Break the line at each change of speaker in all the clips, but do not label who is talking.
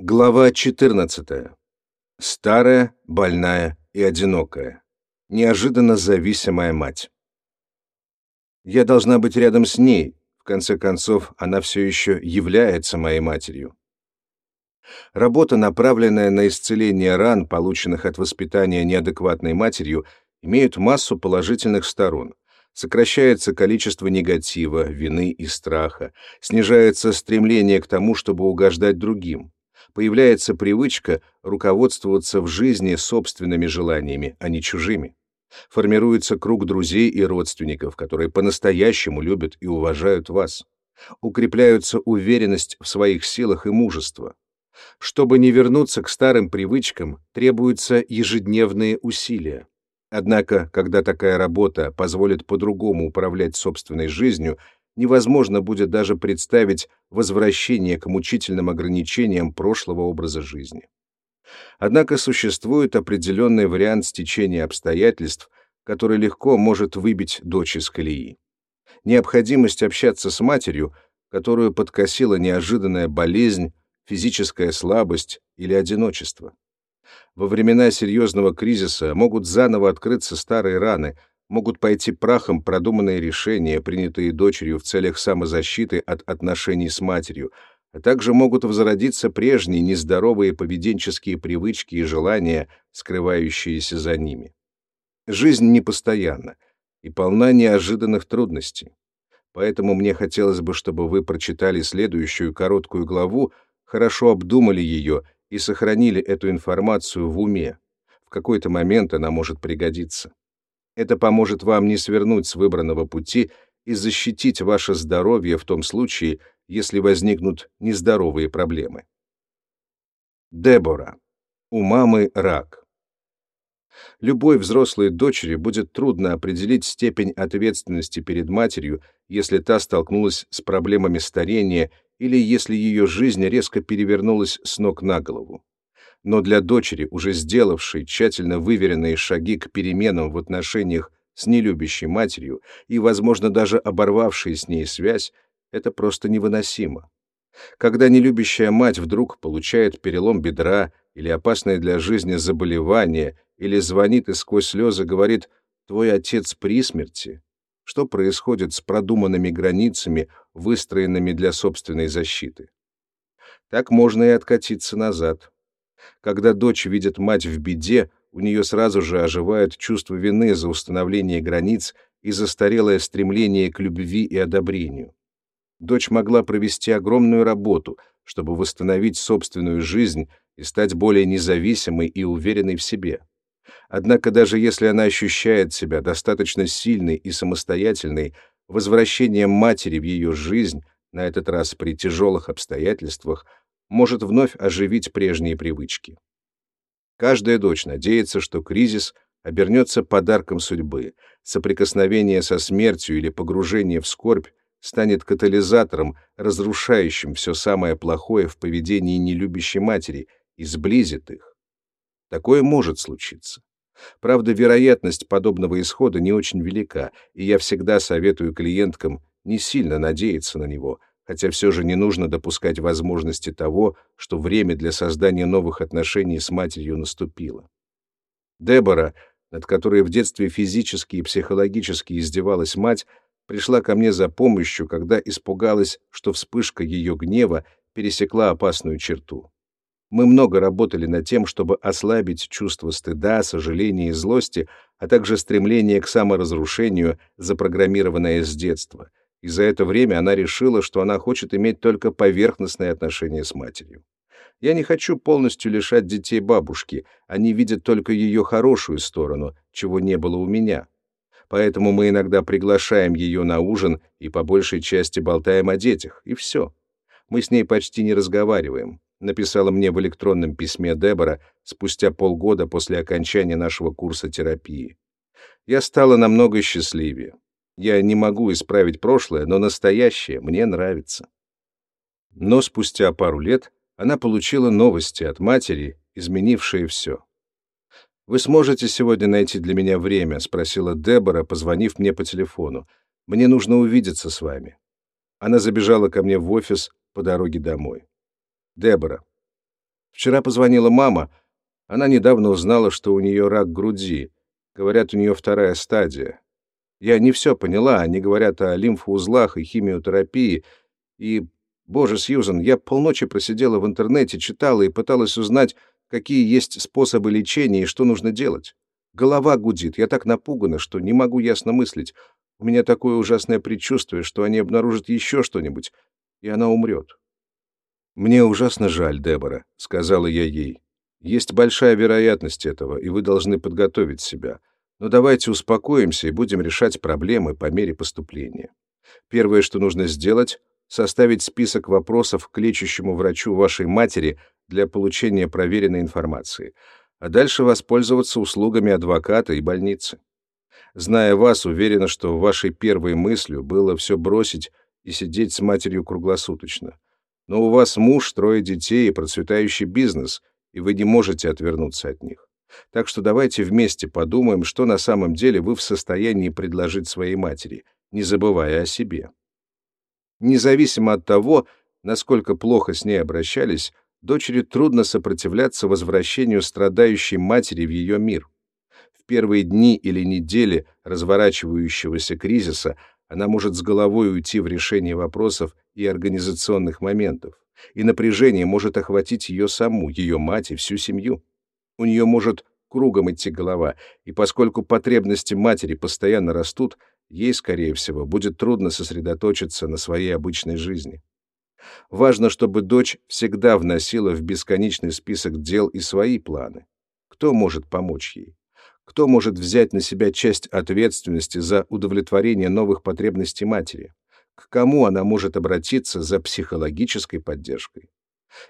Глава 14. Старая, больная и одинокая. Неожиданно зависимая мать. Я должна быть рядом с ней. В конце концов, она все еще является моей матерью. Работа, направленная на исцеление ран, полученных от воспитания неадекватной матерью, имеет массу положительных сторон. Сокращается количество негатива, вины и страха, снижается стремление к тому, чтобы угождать другим появляется привычка руководствоваться в жизни собственными желаниями, а не чужими. Формируется круг друзей и родственников, которые по-настоящему любят и уважают вас. Укрепляются уверенность в своих силах и мужество. Чтобы не вернуться к старым привычкам, требуются ежедневные усилия. Однако, когда такая работа позволит по-другому управлять собственной жизнью, невозможно будет даже представить возвращение к мучительным ограничениям прошлого образа жизни. Однако существует определенный вариант стечения обстоятельств, который легко может выбить дочь из колеи. Необходимость общаться с матерью, которую подкосила неожиданная болезнь, физическая слабость или одиночество. Во времена серьезного кризиса могут заново открыться старые раны, могут пойти прахом продуманные решения, принятые дочерью в целях самозащиты от отношений с матерью, а также могут возродиться прежние нездоровые поведенческие привычки и желания, скрывающиеся за ними. Жизнь непостоянна и полна неожиданных трудностей. Поэтому мне хотелось бы, чтобы вы прочитали следующую короткую главу, хорошо обдумали ее и сохранили эту информацию в уме. В какой-то момент она может пригодиться. Это поможет вам не свернуть с выбранного пути и защитить ваше здоровье в том случае, если возникнут нездоровые проблемы. Дебора. У мамы рак. Любой взрослой дочери будет трудно определить степень ответственности перед матерью, если та столкнулась с проблемами старения или если ее жизнь резко перевернулась с ног на голову но для дочери, уже сделавшей тщательно выверенные шаги к переменам в отношениях с нелюбящей матерью и, возможно, даже оборвавшей с ней связь, это просто невыносимо. Когда нелюбящая мать вдруг получает перелом бедра или опасное для жизни заболевание, или звонит и сквозь слезы говорит «твой отец при смерти», что происходит с продуманными границами, выстроенными для собственной защиты? Так можно и откатиться назад, когда дочь видит мать в беде, у нее сразу же оживает чувство вины за установление границ и застарелое стремление к любви и одобрению. Дочь могла провести огромную работу, чтобы восстановить собственную жизнь и стать более независимой и уверенной в себе. Однако даже если она ощущает себя достаточно сильной и самостоятельной, возвращение матери в ее жизнь, на этот раз при тяжелых обстоятельствах, может вновь оживить прежние привычки. Каждая дочь надеется, что кризис обернется подарком судьбы, соприкосновение со смертью или погружение в скорбь станет катализатором, разрушающим все самое плохое в поведении нелюбящей матери и сблизит их. Такое может случиться. Правда, вероятность подобного исхода не очень велика, и я всегда советую клиенткам не сильно надеяться на него, хотя все же не нужно допускать возможности того, что время для создания новых отношений с матерью наступило. Дебора, над которой в детстве физически и психологически издевалась мать, пришла ко мне за помощью, когда испугалась, что вспышка ее гнева пересекла опасную черту. Мы много работали над тем, чтобы ослабить чувство стыда, сожаления и злости, а также стремление к саморазрушению, запрограммированное с детства, и за это время она решила, что она хочет иметь только поверхностные отношения с матерью. Я не хочу полностью лишать детей бабушки, они видят только ее хорошую сторону, чего не было у меня. Поэтому мы иногда приглашаем ее на ужин и по большей части болтаем о детях, и все. Мы с ней почти не разговариваем, написала мне в электронном письме Дебора спустя полгода после окончания нашего курса терапии. Я стала намного счастливее. Я не могу исправить прошлое, но настоящее мне нравится. Но спустя пару лет она получила новости от матери, изменившие все. «Вы сможете сегодня найти для меня время?» — спросила Дебора, позвонив мне по телефону. «Мне нужно увидеться с вами». Она забежала ко мне в офис по дороге домой. «Дебора, Вчера позвонила мама. Она недавно узнала, что у нее рак груди. Говорят, у нее вторая стадия. Я не все поняла, они говорят о лимфоузлах и химиотерапии. И, боже, Сьюзан, я полночи просидела в интернете, читала и пыталась узнать, какие есть способы лечения и что нужно делать. Голова гудит, я так напугана, что не могу ясно мыслить. У меня такое ужасное предчувствие, что они обнаружат еще что-нибудь, и она умрет. «Мне ужасно жаль, Дебора», — сказала я ей. «Есть большая вероятность этого, и вы должны подготовить себя. Но давайте успокоимся и будем решать проблемы по мере поступления. Первое, что нужно сделать, составить список вопросов к лечащему врачу вашей матери для получения проверенной информации, а дальше воспользоваться услугами адвоката и больницы. Зная вас, уверена, что вашей первой мыслью было все бросить и сидеть с матерью круглосуточно. Но у вас муж, трое детей и процветающий бизнес, и вы не можете отвернуться от них. Так что давайте вместе подумаем, что на самом деле вы в состоянии предложить своей матери, не забывая о себе. Независимо от того, насколько плохо с ней обращались, дочери трудно сопротивляться возвращению страдающей матери в ее мир. В первые дни или недели разворачивающегося кризиса она может с головой уйти в решение вопросов и организационных моментов, и напряжение может охватить ее саму, ее мать и всю семью. У нее может кругом идти голова, и поскольку потребности матери постоянно растут, ей, скорее всего, будет трудно сосредоточиться на своей обычной жизни. Важно, чтобы дочь всегда вносила в бесконечный список дел и свои планы. Кто может помочь ей? Кто может взять на себя часть ответственности за удовлетворение новых потребностей матери? К кому она может обратиться за психологической поддержкой?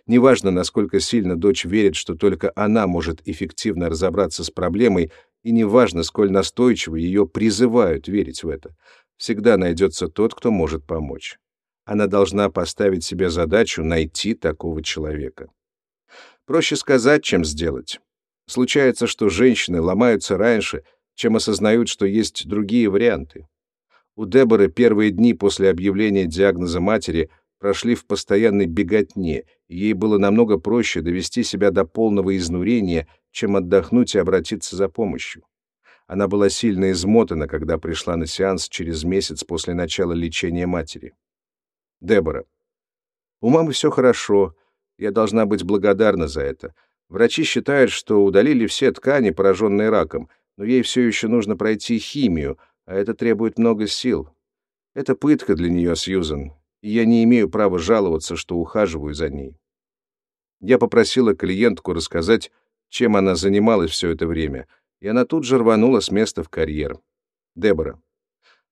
Неважно, насколько сильно дочь верит, что только она может эффективно разобраться с проблемой, и неважно, сколь настойчиво ее призывают верить в это, всегда найдется тот, кто может помочь. Она должна поставить себе задачу найти такого человека. Проще сказать, чем сделать. Случается, что женщины ломаются раньше, чем осознают, что есть другие варианты. У Деборы первые дни после объявления диагноза матери прошли в постоянной беготне, ей было намного проще довести себя до полного изнурения, чем отдохнуть и обратиться за помощью. Она была сильно измотана, когда пришла на сеанс через месяц после начала лечения матери. Дебора. У мамы все хорошо. Я должна быть благодарна за это. Врачи считают, что удалили все ткани, пораженные раком, но ей все еще нужно пройти химию, а это требует много сил. Это пытка для нее, Сьюзен, и я не имею права жаловаться, что ухаживаю за ней. Я попросила клиентку рассказать, чем она занималась все это время, и она тут же рванула с места в карьер. Дебора.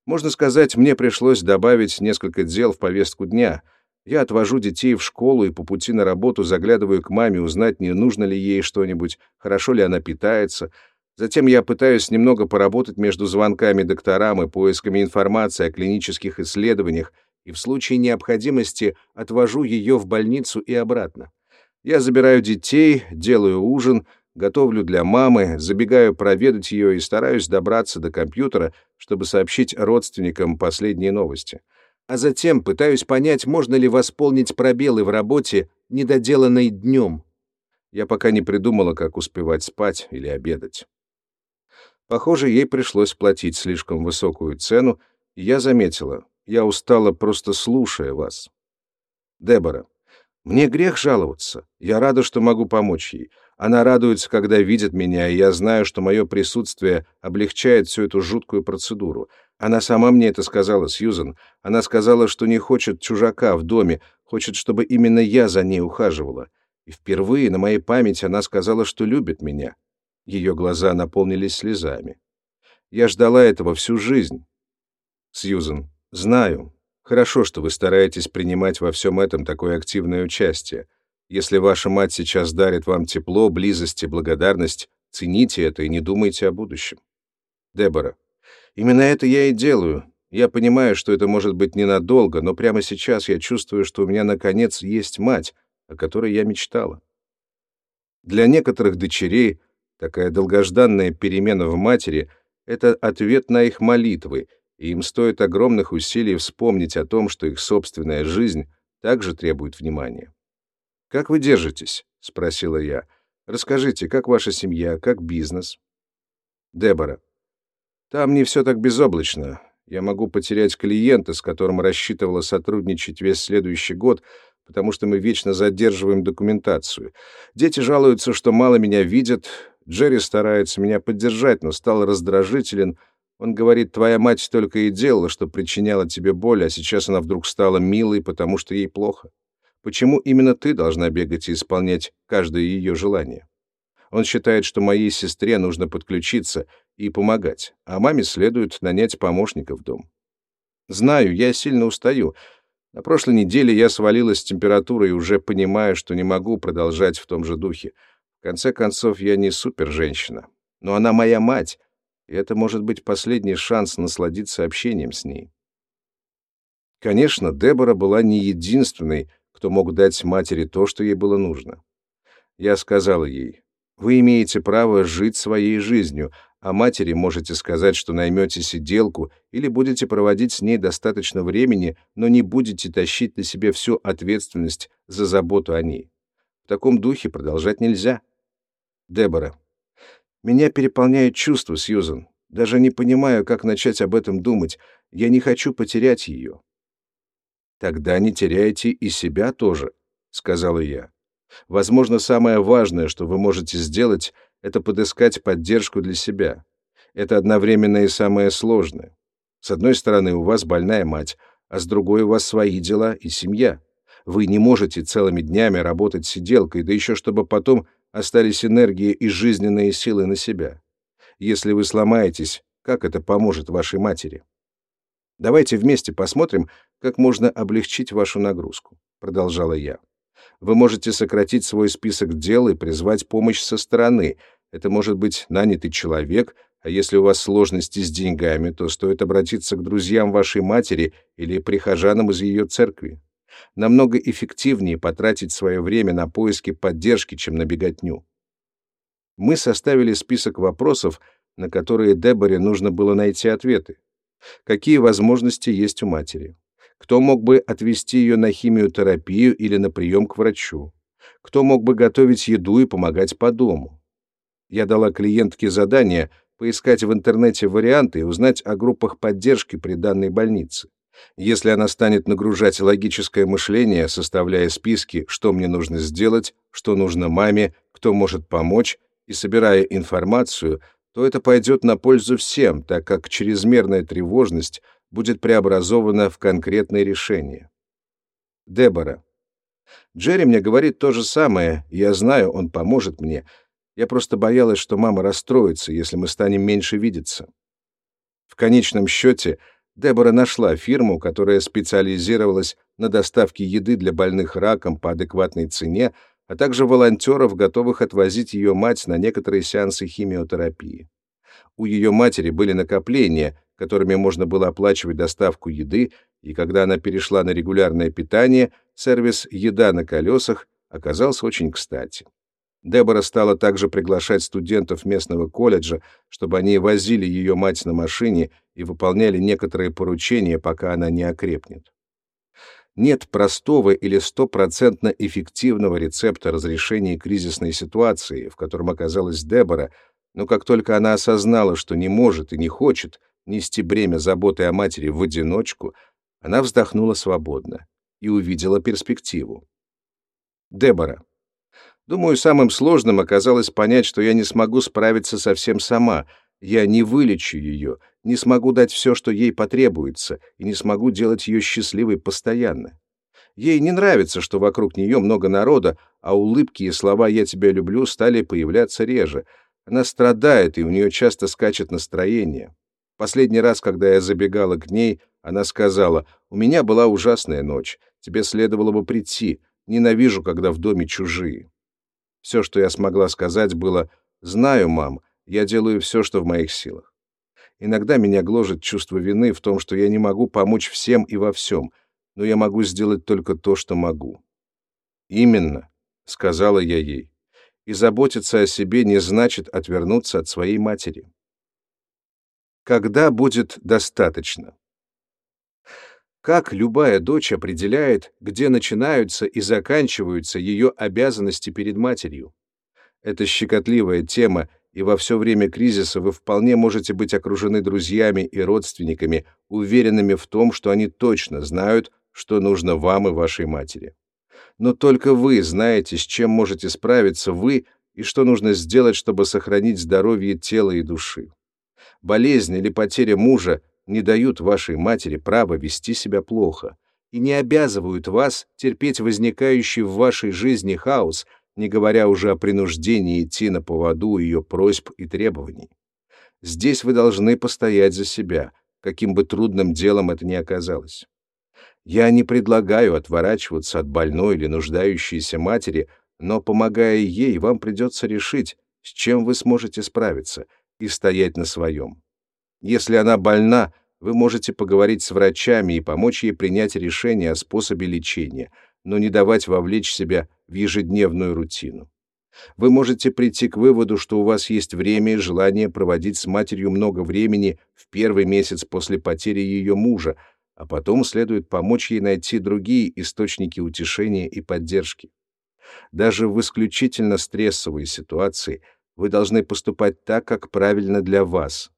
Можно сказать, мне пришлось добавить несколько дел в повестку дня — я отвожу детей в школу и по пути на работу заглядываю к маме узнать, не нужно ли ей что-нибудь, хорошо ли она питается. Затем я пытаюсь немного поработать между звонками докторам и поисками информации о клинических исследованиях, и в случае необходимости отвожу ее в больницу и обратно. Я забираю детей, делаю ужин, готовлю для мамы, забегаю проведать ее и стараюсь добраться до компьютера, чтобы сообщить родственникам последние новости а затем пытаюсь понять, можно ли восполнить пробелы в работе, недоделанной днем. Я пока не придумала, как успевать спать или обедать. Похоже, ей пришлось платить слишком высокую цену, и я заметила, я устала просто слушая вас. Дебора, мне грех жаловаться. Я рада, что могу помочь ей. Она радуется, когда видит меня, и я знаю, что мое присутствие облегчает всю эту жуткую процедуру. Она сама мне это сказала, Сьюзен. Она сказала, что не хочет чужака в доме, хочет, чтобы именно я за ней ухаживала. И впервые на моей памяти она сказала, что любит меня. Ее глаза наполнились слезами. Я ждала этого всю жизнь. Сьюзен, знаю. Хорошо, что вы стараетесь принимать во всем этом такое активное участие. Если ваша мать сейчас дарит вам тепло, близость и благодарность, цените это и не думайте о будущем. Дебора, Именно это я и делаю. Я понимаю, что это может быть ненадолго, но прямо сейчас я чувствую, что у меня наконец есть мать, о которой я мечтала. Для некоторых дочерей такая долгожданная перемена в матери — это ответ на их молитвы, и им стоит огромных усилий вспомнить о том, что их собственная жизнь также требует внимания. «Как вы держитесь?» — спросила я. «Расскажите, как ваша семья, как бизнес?» Дебора. «Там не все так безоблачно. Я могу потерять клиента, с которым рассчитывала сотрудничать весь следующий год, потому что мы вечно задерживаем документацию. Дети жалуются, что мало меня видят. Джерри старается меня поддержать, но стал раздражителен. Он говорит, твоя мать только и делала, что причиняла тебе боль, а сейчас она вдруг стала милой, потому что ей плохо. Почему именно ты должна бегать и исполнять каждое ее желание? Он считает, что моей сестре нужно подключиться и помогать, а маме следует нанять помощника в дом. Знаю, я сильно устаю. На прошлой неделе я свалилась с температурой и уже понимаю, что не могу продолжать в том же духе. В конце концов, я не супер-женщина. Но она моя мать, и это может быть последний шанс насладиться общением с ней. Конечно, Дебора была не единственной, кто мог дать матери то, что ей было нужно. Я сказала ей, «Вы имеете право жить своей жизнью, а матери можете сказать, что наймете сиделку или будете проводить с ней достаточно времени, но не будете тащить на себе всю ответственность за заботу о ней. В таком духе продолжать нельзя». Дебора. «Меня переполняет чувство, Сьюзан. Даже не понимаю, как начать об этом думать. Я не хочу потерять ее. Тогда не теряйте и себя тоже, сказала я. Возможно, самое важное, что вы можете сделать, это подыскать поддержку для себя. Это одновременно и самое сложное. С одной стороны, у вас больная мать, а с другой у вас свои дела и семья. Вы не можете целыми днями работать сиделкой, да еще чтобы потом остались энергии и жизненные силы на себя. Если вы сломаетесь, как это поможет вашей матери? Давайте вместе посмотрим, как можно облегчить вашу нагрузку, продолжала я. Вы можете сократить свой список дел и призвать помощь со стороны. Это может быть нанятый человек, а если у вас сложности с деньгами, то стоит обратиться к друзьям вашей матери или прихожанам из ее церкви. Намного эффективнее потратить свое время на поиски поддержки, чем на беготню. Мы составили список вопросов, на которые Деборе нужно было найти ответы. Какие возможности есть у матери? Кто мог бы отвезти ее на химиотерапию или на прием к врачу? Кто мог бы готовить еду и помогать по дому? Я дала клиентке задание поискать в интернете варианты и узнать о группах поддержки при данной больнице. Если она станет нагружать логическое мышление, составляя списки, что мне нужно сделать, что нужно маме, кто может помочь, и собирая информацию, то это пойдет на пользу всем, так как чрезмерная тревожность будет преобразована в конкретные решения. Дебора. Джерри мне говорит то же самое, я знаю, он поможет мне. Я просто боялась, что мама расстроится, если мы станем меньше видеться. В конечном счете, Дебора нашла фирму, которая специализировалась на доставке еды для больных раком по адекватной цене, а также волонтеров, готовых отвозить ее мать на некоторые сеансы химиотерапии. У ее матери были накопления, которыми можно было оплачивать доставку еды, и когда она перешла на регулярное питание, сервис «Еда на колесах» оказался очень кстати. Дебора стала также приглашать студентов местного колледжа, чтобы они возили ее мать на машине и выполняли некоторые поручения, пока она не окрепнет. Нет простого или стопроцентно эффективного рецепта разрешения кризисной ситуации, в котором оказалась Дебора, но как только она осознала, что не может и не хочет нести бремя заботы о матери в одиночку, она вздохнула свободно и увидела перспективу. Дебора. Думаю, самым сложным оказалось понять, что я не смогу справиться совсем сама — я не вылечу ее, не смогу дать все, что ей потребуется, и не смогу делать ее счастливой постоянно. Ей не нравится, что вокруг нее много народа, а улыбки и слова «я тебя люблю» стали появляться реже. Она страдает, и у нее часто скачет настроение. Последний раз, когда я забегала к ней, она сказала, «У меня была ужасная ночь, тебе следовало бы прийти, ненавижу, когда в доме чужие». Все, что я смогла сказать, было, «Знаю, мам, я делаю все, что в моих силах. Иногда меня гложет чувство вины в том, что я не могу помочь всем и во всем, но я могу сделать только то, что могу. Именно, сказала я ей. И заботиться о себе не значит отвернуться от своей матери. Когда будет достаточно? Как любая дочь определяет, где начинаются и заканчиваются ее обязанности перед матерью? Это щекотливая тема, и во все время кризиса вы вполне можете быть окружены друзьями и родственниками, уверенными в том, что они точно знают, что нужно вам и вашей матери. Но только вы знаете, с чем можете справиться вы и что нужно сделать, чтобы сохранить здоровье тела и души. Болезнь или потеря мужа не дают вашей матери права вести себя плохо и не обязывают вас терпеть возникающий в вашей жизни хаос, не говоря уже о принуждении идти на поводу ее просьб и требований. Здесь вы должны постоять за себя, каким бы трудным делом это ни оказалось. Я не предлагаю отворачиваться от больной или нуждающейся матери, но, помогая ей, вам придется решить, с чем вы сможете справиться, и стоять на своем. Если она больна, вы можете поговорить с врачами и помочь ей принять решение о способе лечения, но не давать вовлечь себя в ежедневную рутину. Вы можете прийти к выводу, что у вас есть время и желание проводить с матерью много времени в первый месяц после потери ее мужа, а потом следует помочь ей найти другие источники утешения и поддержки. Даже в исключительно стрессовой ситуации вы должны поступать так, как правильно для вас,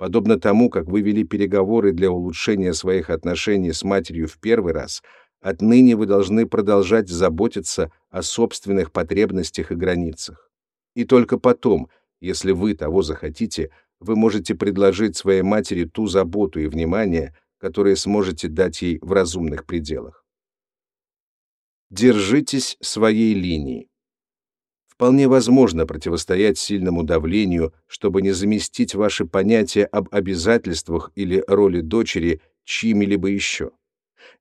Подобно тому, как вы вели переговоры для улучшения своих отношений с матерью в первый раз, отныне вы должны продолжать заботиться о собственных потребностях и границах. И только потом, если вы того захотите, вы можете предложить своей матери ту заботу и внимание, которые сможете дать ей в разумных пределах. Держитесь своей линии вполне возможно противостоять сильному давлению, чтобы не заместить ваши понятия об обязательствах или роли дочери чьими-либо еще.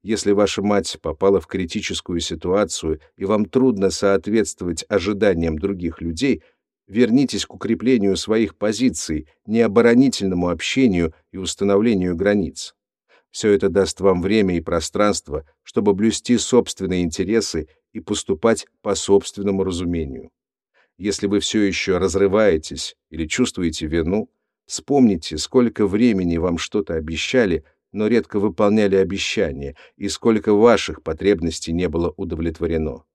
Если ваша мать попала в критическую ситуацию и вам трудно соответствовать ожиданиям других людей, вернитесь к укреплению своих позиций, необоронительному общению и установлению границ. Все это даст вам время и пространство, чтобы блюсти собственные интересы и поступать по собственному разумению. Если вы все еще разрываетесь или чувствуете вину, вспомните, сколько времени вам что-то обещали, но редко выполняли обещания, и сколько ваших потребностей не было удовлетворено.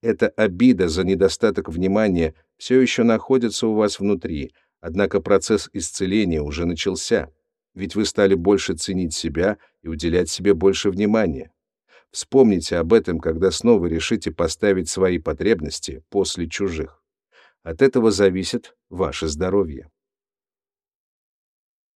Эта обида за недостаток внимания все еще находится у вас внутри, однако процесс исцеления уже начался, ведь вы стали больше ценить себя и уделять себе больше внимания. Вспомните об этом, когда снова решите поставить свои потребности после чужих. От этого зависит ваше здоровье.